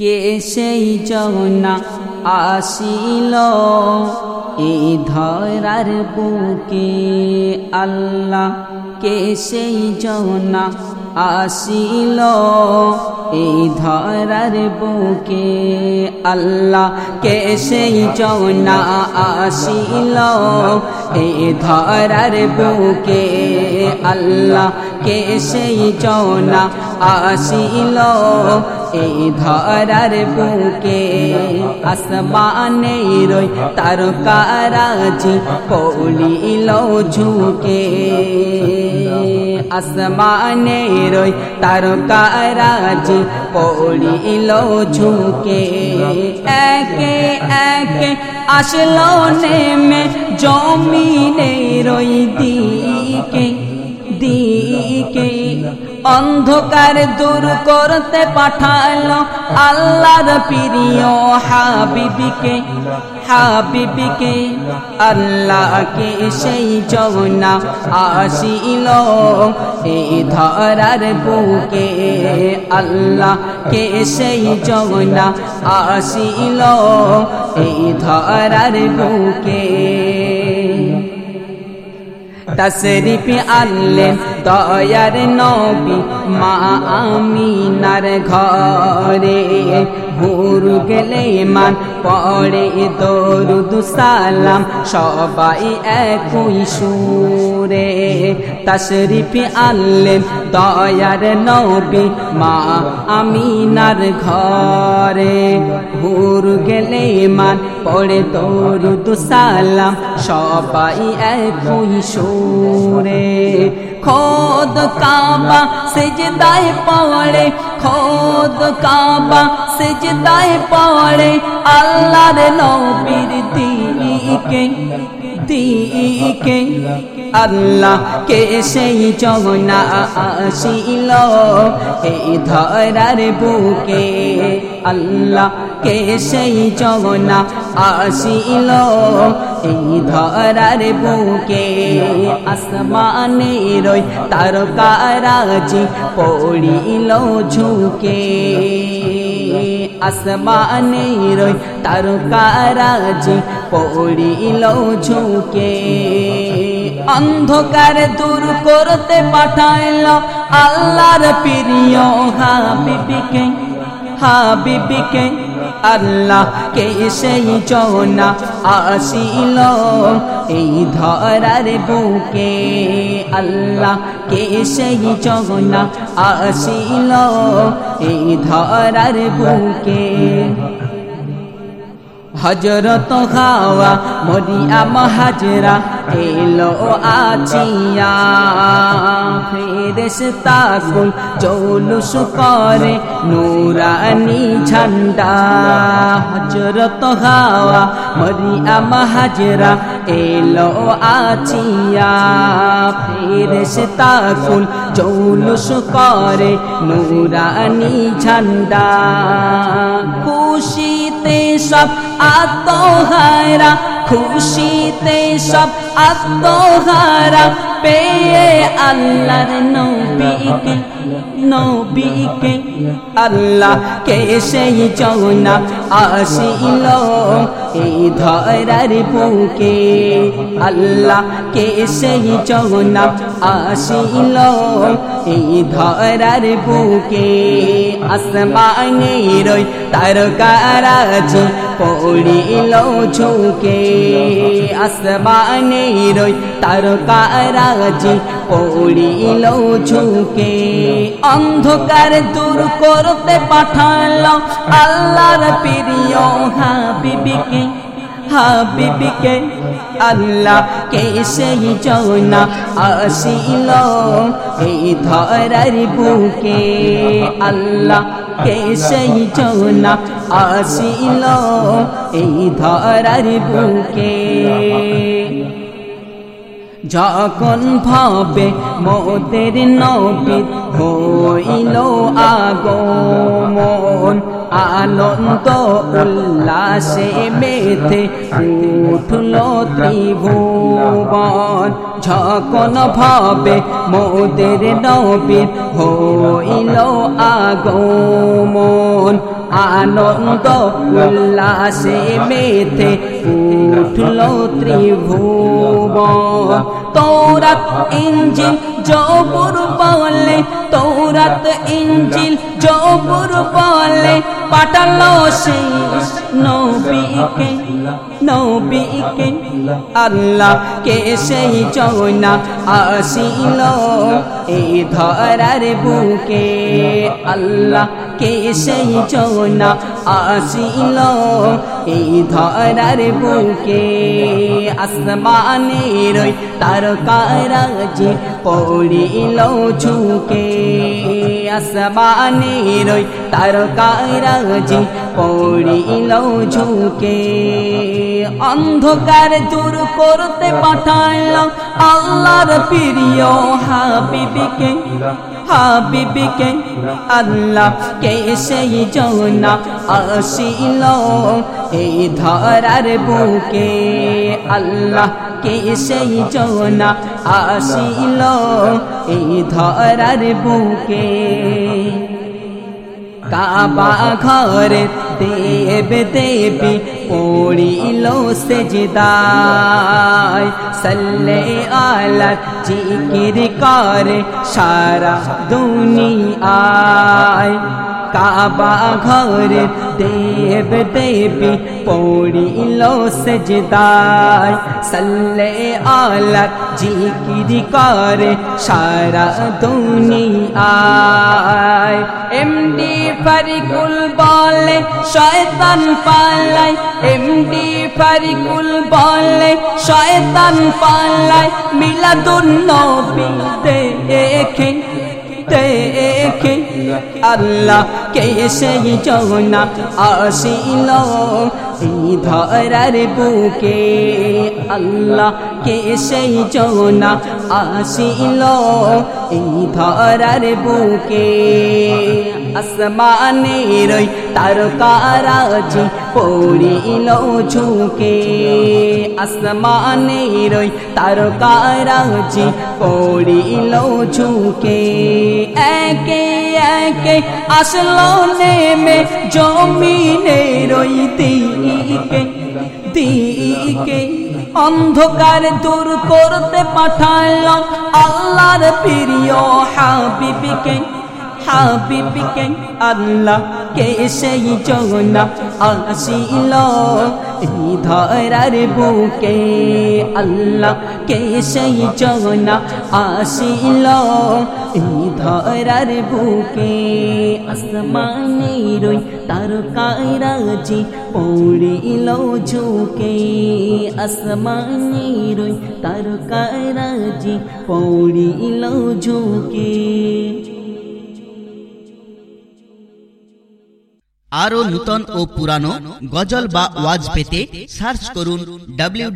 কে সেই জনা আসিল? এই ধরার বুকে আল্লাহ কে সেই জনা আসিল? এই ধরার বুকে আল্লাহ কে সেই জনা আসিল? এই ধরার বুকে আল্লাহ কে সেই জনা আসিল? এই ধরার বুকে আসমানে রই তার কারাজি পড়িল ঝুঁকে। আসমানে রই তার কারাজি পড়িল ঝুঁকে। একে একে আসলো নেমে জমিনে রই দিকে। দিকে অন্ধকার দূর করতে পাঠালো আল্লাহর প্রিয় হাবিবিকে হাবিবিকে। আল্লাহকে সেই জগনা আসিল এই ধরার বুকে। আল্লাহকে সেই জগনা আসিল এই ধরার বুকে। তশরিফ আনলেন দয়ার নবী মা আমিনার ঘরে। ভোর গেলে মান পড়ে, দরুদ, সালাম, সবাই একই সুরে। তশরিফ আনলেন দয়ার নবী মা আমিনার ঘরে। ভোর গেলে মান পড়ে, দরুদ, সালাম, সবাই একই সুরে। খোদ কাবা, সেজদায় পড়ে, খোদ কাবা সেজদায় পড়ে আল্লাহর নবীর দিকে দিকে আল্লাহ কে সেই জগনা আসিল এই ধরার বুকে। আল্লাহ কে সেই জগনা আসিল এই ধরার বুকে। আসমানে রই তার কারাজি পড়িল ঝুঁকে। আসমানে রই তার কারাজি পড়িল ঝুঁকে। অন্ধকার দূর করতে পাঠাইল আল্লাহর প্রিয় হাবিবিকে হাবিবিকে। আল্লাহ কে সেই জনা আসিল? এই ধরার বুকে আল্লাহ কে সেই জনা আসিল? এই ধরার বুকে হজরত হাওয়া মরিয়াম হাজরা এলো আছিয়া। ফেরেশতা কুল জৌলুস করে নুরানি ঝান্ডা। হজরত হাওয়া মরিয়াম হাজরা এলো আছিয়া। ফেরেশতা কুল জৌলুস করে নুরানি ঝান্ডা। খুশিতে সব আত্মহারা, খুশিতে সব আত্মহারা, পেয়ে আল্লাহর নবীকে নবীকে আল্লাহ কে সেই জনা আসিল। এই ধরার বুকে আল্লাহ কে সেই জনা আসিল। এই ধরার বুকে আসমানে রই তার কারাজি পড়িল ঝুঁকে। আসমানে রই তার কারাজি পড়িল ঝুঁকে। অন্ধকার দূর করতে পাঠাল আল্লাহর প্রিয় হাবিবিকে। হাবিবিকে আল্লাহ কে সেই জনা আসিল এই ধরার বুকে। আল্লাহ কে সেই জনা আসিল এই ধরার বুকে। যখন ভাবে মোদের নবী হইল আগমন আনন্দ উল্লাসে মেতে উঠল ত্রিভুবন যখন ভাবে মোদের নবীর হইল আগমন আনন্দ উল্লাসে মেথে উঠলো ত্রিভুব তোরাত ইঞ্জিল, জবুর বলে, তোরাত ইঞ্জিল, জবুর বলে। পাঠালো সেই নবীকে নবীকে। আল্লাহ কে সেই চৌনা আসিল এই ধরার বুকে। আল্লাহ কে সেই চৌনা আসিল এই ধরার বুকে। আসমানের তার কারাজি পড়িল ঝুঁকে। আসমানের তার কারাজি পড়িল ঝুঁকে। অন্ধকার দূর করতে পাঠাইল আল্লাহর প্রিয় হাবিবিকে। হাবিবিকে আল্লাহ কে সেই জনা আসিল এই ধরার বুকে। আল্লাহ কে সেই জনা আসিল এই ধরার বুকে। কাবা ঘরে দেব দেবী পড়িল সেজদায়। সল্লে আলা জিকির করে সারা দুনিয়ায়। কাবা ঘরে দেব দেবী পড়িল সেজদায়। সল্লে আলা জিকির করে সারা দুনিয়ায়। এমডি ফারিকুল বলে, শয়তান পালাই এমডি ফারিকুল বলে, শয়তান পালাই মিলাদুন নবী দেখে দেখে। আল্লাহ কে সেই যৌনা আসিল এই ধরার বুকে আল্লাহ কে সেই যৌনা আসিল এই ধরার বুকে আসমানের তার কারাজি পড়িল ঝুঁকে। আসমানের তার কারাজি পড়িল ঝুঁকে। একে একে আসলো নেমে জমিনে রই দিকে। দিকে অন্ধকার দূর করতে পাঠাল আল্লাহর প্রিয় হাবিবিকে। হাবিবিকে আল্লাহ কে সেই জগনা আসিল এই ধরার বুকে আল্লাহ কে সেই জগনা আসিল এই ধরার বুকে আসমানের তার কায়রাজি পড়িল ঝুঁকে আসমানের তার কায়রাজি পড়িল ঝুঁকে আরও নূতন ও পুরানো গজল বা ওয়াজ পেতে সার্চ করুন ডাব্লিউ